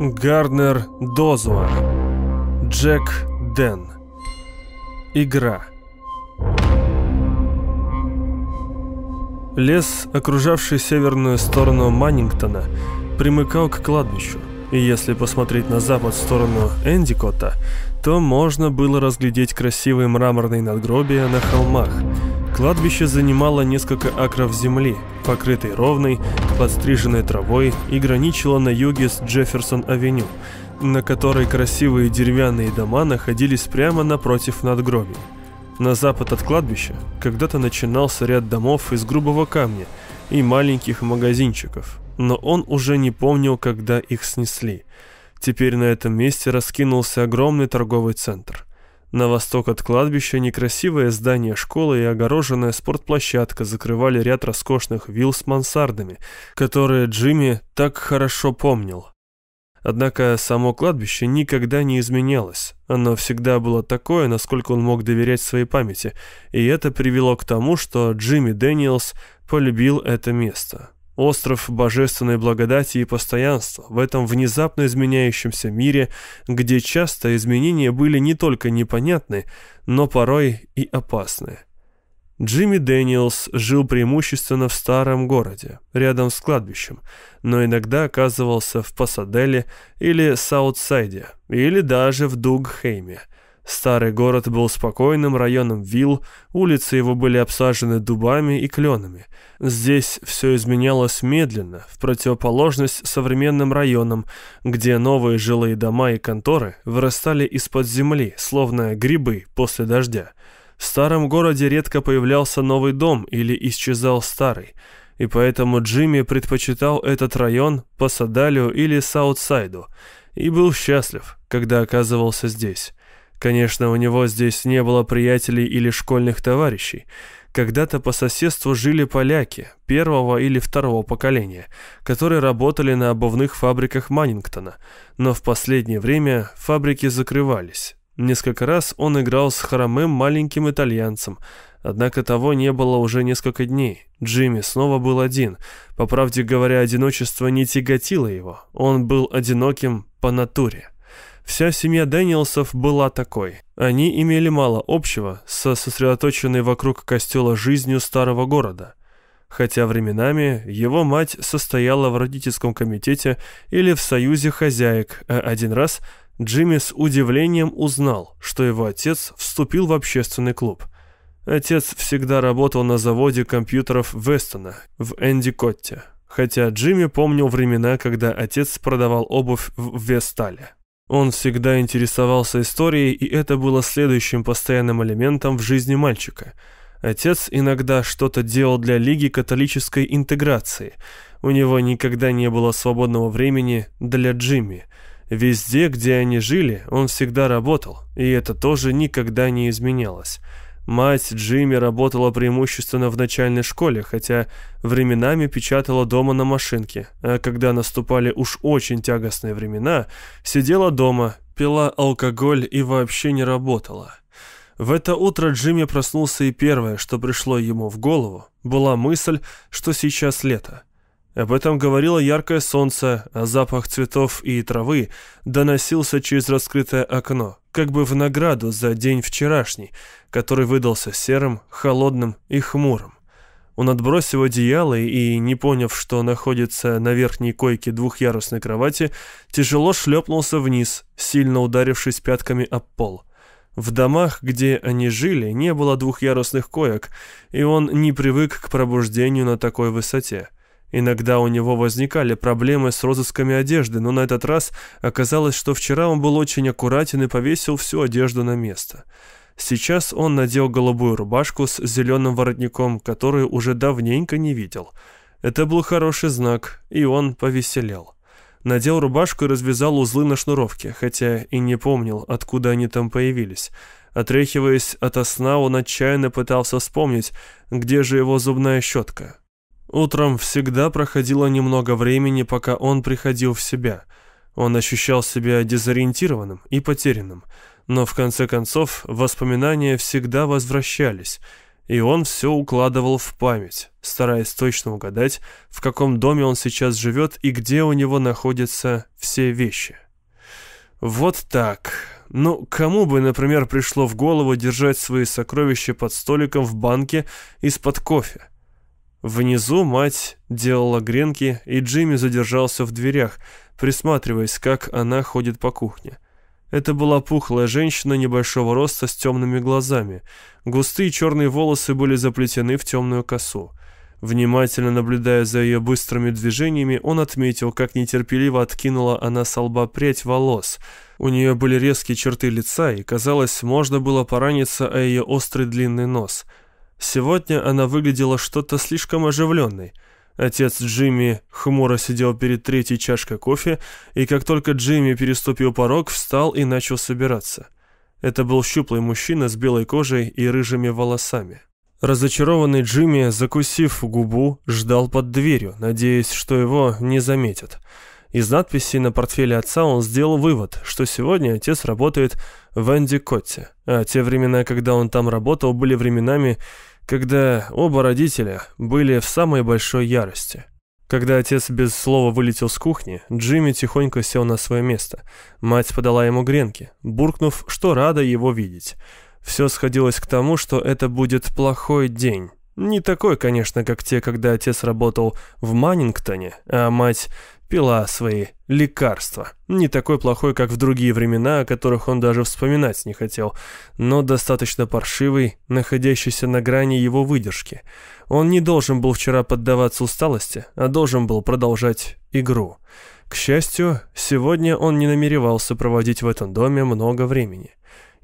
Гарднер Дозуа. Джек Дэн. Игра. Лес, окружавший северную сторону Маннингтона, примыкал к кладбищу, и если посмотреть на запад в сторону Эндикота, то можно было разглядеть красивые мраморные надгробия на холмах. Кладбище занимало несколько акров земли, покрытой ровной, подстриженной травой и граничило на юге с Джефферсон-авеню, на которой красивые деревянные дома находились прямо напротив надгробий. На запад от кладбища когда-то начинался ряд домов из грубого камня и маленьких магазинчиков, но он уже не помнил, когда их снесли. Теперь на этом месте раскинулся огромный торговый центр. На восток от кладбища некрасивое здание школы и огороженная спортплощадка закрывали ряд роскошных вилл с мансардами, которые Джимми так хорошо помнил. Однако само кладбище никогда не изменялось. Оно всегда было такое, насколько он мог доверять своей памяти, и это привело к тому, что Джимми Дэниелс полюбил это место. Остров божественной благодати и постоянства в этом внезапно изменяющемся мире, где часто изменения были не только непонятны, но порой и опасны. Джимми Дэниелс жил преимущественно в старом городе, рядом с кладбищем, но иногда оказывался в Пасаделе или Саутсайде, или даже в Дугхейме. Старый город был спокойным районом вилл, улицы его были обсажены дубами и кленами. Здесь все изменялось медленно, в противоположность современным районам, где новые жилые дома и конторы вырастали из-под земли, словно грибы после дождя. В старом городе редко появлялся новый дом или исчезал старый, и поэтому Джимми предпочитал этот район Пасадалю или Саутсайду, и был счастлив, когда оказывался здесь. Конечно, у него здесь не было приятелей или школьных товарищей. Когда-то по соседству жили поляки первого или второго поколения, которые работали на обувных фабриках Маннингтона, но в последнее время фабрики закрывались, Несколько раз он играл с хромым маленьким итальянцем, однако того не было уже несколько дней. Джимми снова был один. По правде говоря, одиночество не тяготило его. Он был одиноким по натуре. Вся семья Дэниелсов была такой. Они имели мало общего со сосредоточенной вокруг костела жизнью старого города. Хотя временами его мать состояла в родительском комитете или в союзе хозяек, а один раз Джимми с удивлением узнал, что его отец вступил в общественный клуб. Отец всегда работал на заводе компьютеров Вестона в Эндикотте, хотя Джимми помнил времена, когда отец продавал обувь в Вестале. Он всегда интересовался историей, и это было следующим постоянным элементом в жизни мальчика. Отец иногда что-то делал для Лиги католической интеграции. У него никогда не было свободного времени для Джимми – Везде, где они жили, он всегда работал, и это тоже никогда не изменялось. Мать Джимми работала преимущественно в начальной школе, хотя временами печатала дома на машинке, а когда наступали уж очень тягостные времена, сидела дома, пила алкоголь и вообще не работала. В это утро Джимми проснулся и первое, что пришло ему в голову, была мысль, что сейчас лето. Об этом говорило яркое солнце, а запах цветов и травы доносился через раскрытое окно, как бы в награду за день вчерашний, который выдался серым, холодным и хмурым. Он отбросил одеяло и, не поняв, что находится на верхней койке двухъярусной кровати, тяжело шлепнулся вниз, сильно ударившись пятками об пол. В домах, где они жили, не было двухъярусных коек, и он не привык к пробуждению на такой высоте. Иногда у него возникали проблемы с розысками одежды, но на этот раз оказалось, что вчера он был очень аккуратен и повесил всю одежду на место. Сейчас он надел голубую рубашку с зеленым воротником, которую уже давненько не видел. Это был хороший знак, и он повеселел. Надел рубашку и развязал узлы на шнуровке, хотя и не помнил, откуда они там появились. Отряхиваясь от сна, он отчаянно пытался вспомнить, где же его зубная щетка. Утром всегда проходило немного времени, пока он приходил в себя. Он ощущал себя дезориентированным и потерянным, но в конце концов воспоминания всегда возвращались, и он все укладывал в память, стараясь точно угадать, в каком доме он сейчас живет и где у него находятся все вещи. Вот так. Ну, кому бы, например, пришло в голову держать свои сокровища под столиком в банке из-под кофе? Внизу мать делала гренки, и Джимми задержался в дверях, присматриваясь, как она ходит по кухне. Это была пухлая женщина небольшого роста с темными глазами. Густые черные волосы были заплетены в темную косу. Внимательно наблюдая за ее быстрыми движениями, он отметил, как нетерпеливо откинула она с лба прядь волос. У нее были резкие черты лица, и, казалось, можно было пораниться о ее острый длинный нос. Сегодня она выглядела что-то слишком оживленной – Отец Джимми хмуро сидел перед третьей чашкой кофе, и как только Джимми переступил порог, встал и начал собираться. Это был щуплый мужчина с белой кожей и рыжими волосами. Разочарованный Джимми, закусив губу, ждал под дверью, надеясь, что его не заметят. Из надписи на портфеле отца он сделал вывод, что сегодня отец работает в Энди Котте, а те времена, когда он там работал, были временами, когда оба родителя были в самой большой ярости. Когда отец без слова вылетел с кухни, Джимми тихонько сел на свое место. Мать подала ему гренки, буркнув, что рада его видеть. Все сходилось к тому, что это будет плохой день. Не такой, конечно, как те, когда отец работал в Маннингтоне, а мать пила свои лекарства. Не такой плохой, как в другие времена, о которых он даже вспоминать не хотел, но достаточно паршивый, находящийся на грани его выдержки. Он не должен был вчера поддаваться усталости, а должен был продолжать игру. К счастью, сегодня он не намеревался проводить в этом доме много времени.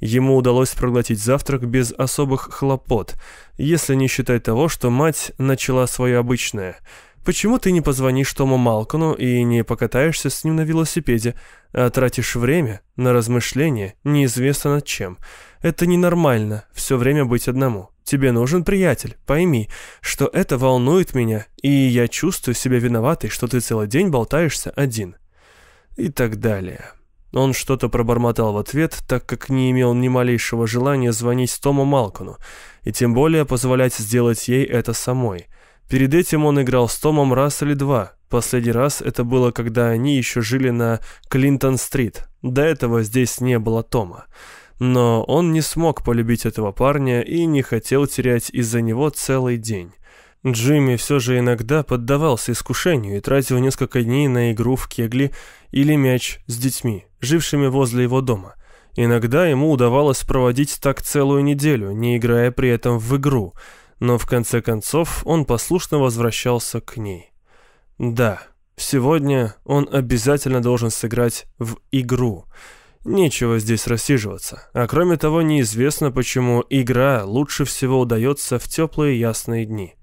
Ему удалось проглотить завтрак без особых хлопот, если не считать того, что мать начала свое обычное – Почему ты не позвонишь Тому Малкону и не покатаешься с ним на велосипеде, а тратишь время на размышления неизвестно над чем? Это ненормально, все время быть одному. Тебе нужен приятель, пойми, что это волнует меня, и я чувствую себя виноватой, что ты целый день болтаешься один. И так далее. Он что-то пробормотал в ответ, так как не имел ни малейшего желания звонить Тому Малкону, и тем более позволять сделать ей это самой – Перед этим он играл с Томом раз или два. Последний раз это было, когда они еще жили на Клинтон-стрит. До этого здесь не было Тома. Но он не смог полюбить этого парня и не хотел терять из-за него целый день. Джимми все же иногда поддавался искушению и тратил несколько дней на игру в кегли или мяч с детьми, жившими возле его дома. Иногда ему удавалось проводить так целую неделю, не играя при этом в игру – но в конце концов он послушно возвращался к ней. Да, сегодня он обязательно должен сыграть в игру. Нечего здесь рассиживаться. А кроме того, неизвестно, почему игра лучше всего удается в теплые ясные дни.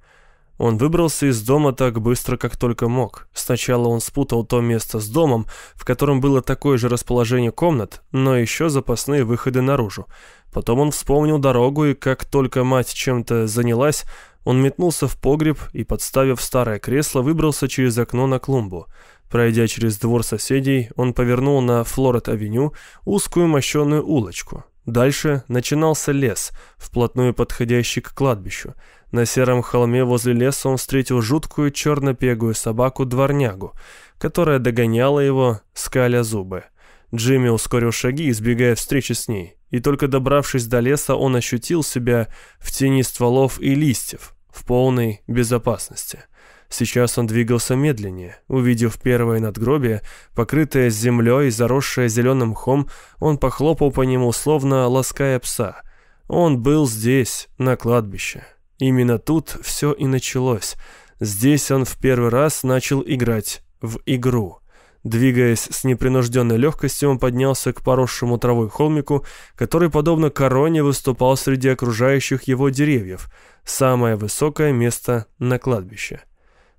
Он выбрался из дома так быстро, как только мог. Сначала он спутал то место с домом, в котором было такое же расположение комнат, но еще запасные выходы наружу. Потом он вспомнил дорогу, и как только мать чем-то занялась, он метнулся в погреб и, подставив старое кресло, выбрался через окно на клумбу. Пройдя через двор соседей, он повернул на Флорет-авеню узкую мощеную улочку. Дальше начинался лес, вплотную подходящий к кладбищу. На сером холме возле леса он встретил жуткую черно-пегую собаку-дворнягу, которая догоняла его, скаля зубы. Джимми ускорил шаги, избегая встречи с ней, и только добравшись до леса, он ощутил себя в тени стволов и листьев, в полной безопасности. Сейчас он двигался медленнее. Увидев первое надгробие, покрытое землей и заросшее зеленым мхом, он похлопал по нему, словно лаская пса. Он был здесь, на кладбище. Именно тут все и началось. Здесь он в первый раз начал играть в игру. Двигаясь с непринужденной легкостью, он поднялся к поросшему травой холмику, который, подобно короне, выступал среди окружающих его деревьев, самое высокое место на кладбище.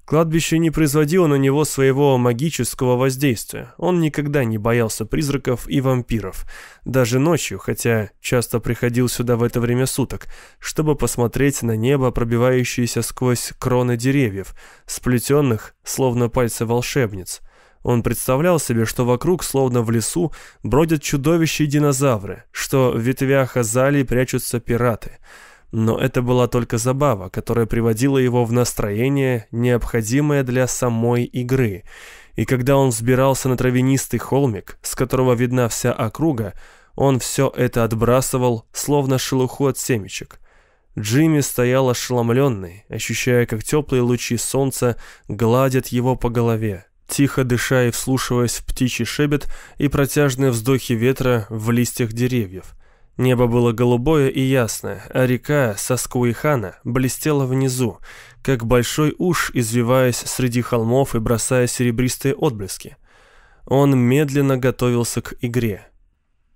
Кладбище не производило на него своего магического воздействия. Он никогда не боялся призраков и вампиров. Даже ночью, хотя часто приходил сюда в это время суток, чтобы посмотреть на небо, пробивающееся сквозь кроны деревьев, сплетенных, словно пальцы волшебниц. Он представлял себе, что вокруг, словно в лесу, бродят чудовища и динозавры, что в ветвях азалии прячутся пираты – Но это была только забава, которая приводила его в настроение, необходимое для самой игры. И когда он взбирался на травянистый холмик, с которого видна вся округа, он все это отбрасывал, словно шелуху от семечек. Джимми стоял ошеломленный, ощущая, как теплые лучи солнца гладят его по голове, тихо дыша и вслушиваясь в птичий шебет и протяжные вздохи ветра в листьях деревьев. Небо было голубое и ясное, а река Саскуихана блестела внизу, как большой уж, извиваясь среди холмов и бросая серебристые отблески. Он медленно готовился к игре.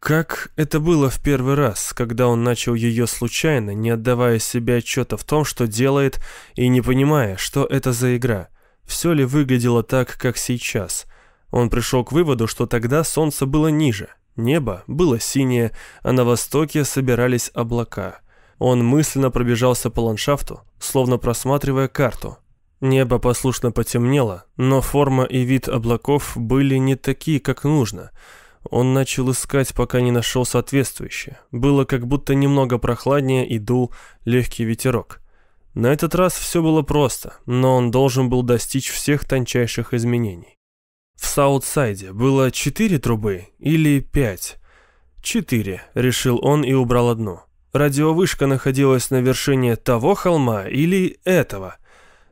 Как это было в первый раз, когда он начал ее случайно, не отдавая себе отчета в том, что делает, и не понимая, что это за игра. Все ли выглядело так, как сейчас? Он пришел к выводу, что тогда солнце было ниже, небо было синее, а на востоке собирались облака. Он мысленно пробежался по ландшафту, словно просматривая карту. Небо послушно потемнело, но форма и вид облаков были не такие, как нужно – он начал искать, пока не нашел соответствующее. Было как будто немного прохладнее и дул легкий ветерок. На этот раз все было просто, но он должен был достичь всех тончайших изменений. В Саутсайде было четыре трубы или пять? Четыре, решил он и убрал одну. Радиовышка находилась на вершине того холма или этого,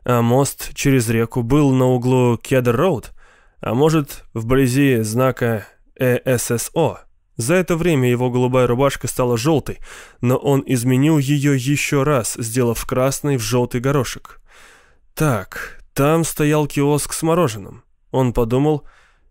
а мост через реку был на углу Кедр-Роуд, а может, вблизи знака ЭССО. За это время его голубая рубашка стала желтой, но он изменил ее еще раз, сделав красный в желтый горошек. Так, там стоял киоск с мороженым. Он подумал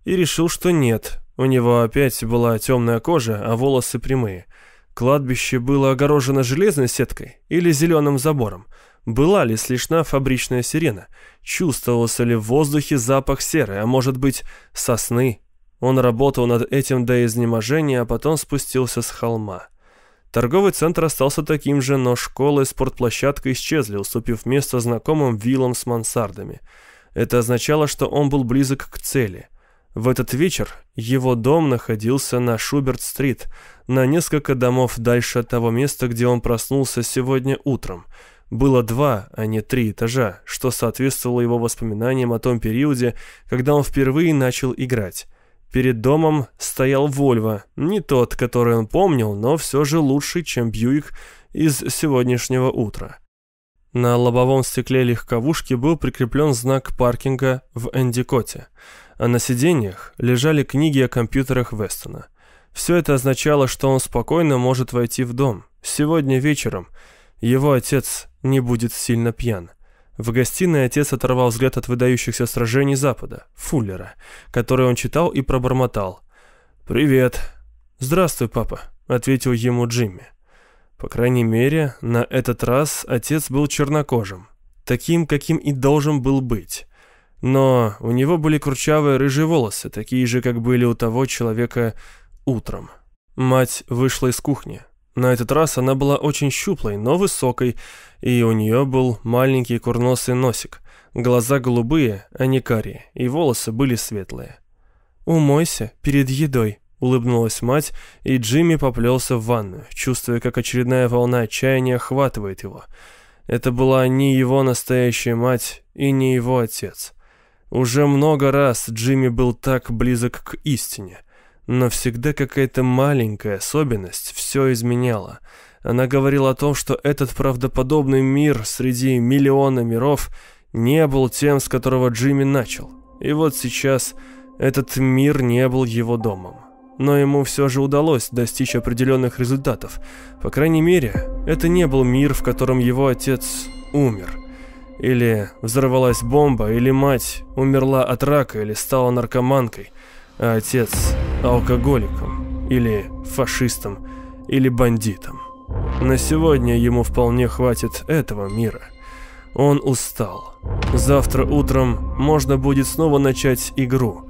и решил, что нет. У него опять была темная кожа, а волосы прямые. Кладбище было огорожено железной сеткой или зеленым забором. Была ли слышна фабричная сирена? Чувствовался ли в воздухе запах серы, а может быть, сосны он работал над этим до изнеможения, а потом спустился с холма. Торговый центр остался таким же, но школа и спортплощадка исчезли, уступив место знакомым виллам с мансардами. Это означало, что он был близок к цели. В этот вечер его дом находился на Шуберт-стрит, на несколько домов дальше от того места, где он проснулся сегодня утром. Было два, а не три этажа, что соответствовало его воспоминаниям о том периоде, когда он впервые начал играть. Перед домом стоял Вольво, не тот, который он помнил, но все же лучший, чем Бьюик из сегодняшнего утра. На лобовом стекле легковушки был прикреплен знак паркинга в Эндикоте, а на сиденьях лежали книги о компьютерах Вестона. Все это означало, что он спокойно может войти в дом. Сегодня вечером его отец не будет сильно пьян. В гостиной отец оторвал взгляд от выдающихся сражений Запада, Фуллера, который он читал и пробормотал. «Привет». «Здравствуй, папа», — ответил ему Джимми. По крайней мере, на этот раз отец был чернокожим, таким, каким и должен был быть. Но у него были курчавые рыжие волосы, такие же, как были у того человека утром. Мать вышла из кухни. На этот раз она была очень щуплой, но высокой, и у нее был маленький курносый носик, глаза голубые, а не карие, и волосы были светлые. «Умойся перед едой», — улыбнулась мать, и Джимми поплелся в ванную, чувствуя, как очередная волна отчаяния охватывает его. Это была не его настоящая мать и не его отец. Уже много раз Джимми был так близок к истине, но всегда какая-то маленькая особенность все изменяла. Она говорила о том, что этот правдоподобный мир среди миллиона миров не был тем, с которого Джимми начал. И вот сейчас этот мир не был его домом. Но ему все же удалось достичь определенных результатов. По крайней мере, это не был мир, в котором его отец умер. Или взорвалась бомба, или мать умерла от рака, или стала наркоманкой а отец алкоголиком, или фашистом, или бандитом. На сегодня ему вполне хватит этого мира. Он устал. Завтра утром можно будет снова начать игру,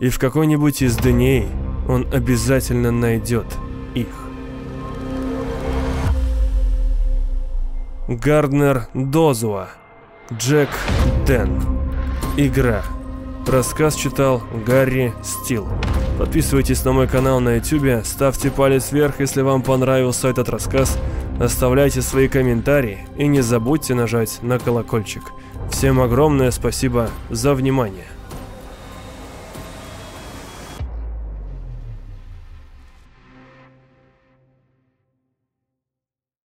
и в какой-нибудь из дней он обязательно найдет их. Гарднер Дозуа Джек Ден Игра Рассказ читал Гарри Стил. Подписывайтесь на мой канал на YouTube, ставьте палец вверх, если вам понравился этот рассказ, Оставляйте свои комментарии и не забудьте нажать на колокольчик. Всем огромное спасибо за внимание.